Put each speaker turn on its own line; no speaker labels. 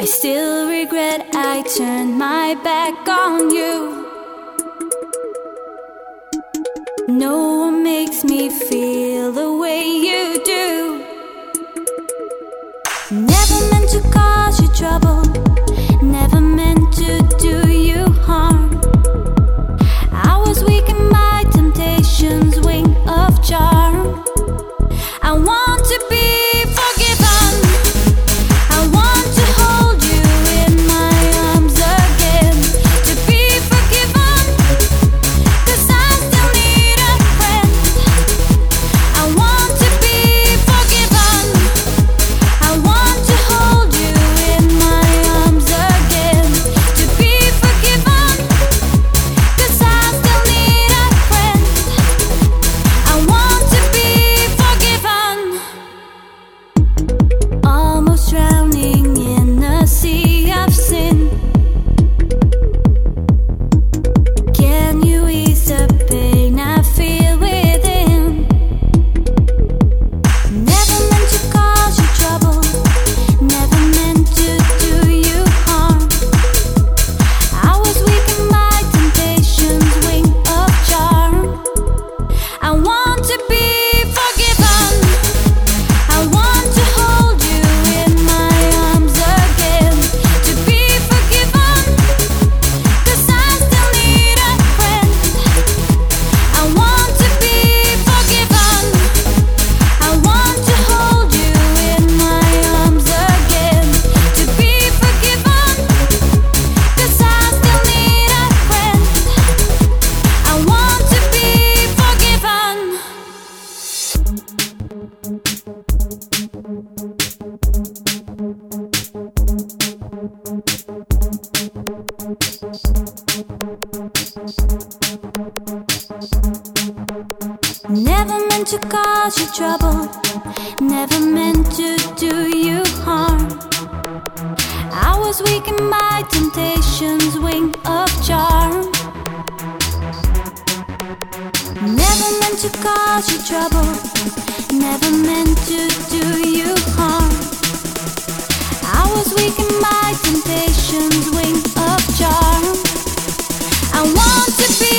I still regret I turned my back on you. No one makes me feel the way you do. Never meant to cause you trouble, never meant to do you harm. I was weak in my temptation's wing of charm. Never meant to cause you trouble, never meant to do you harm. I want to be.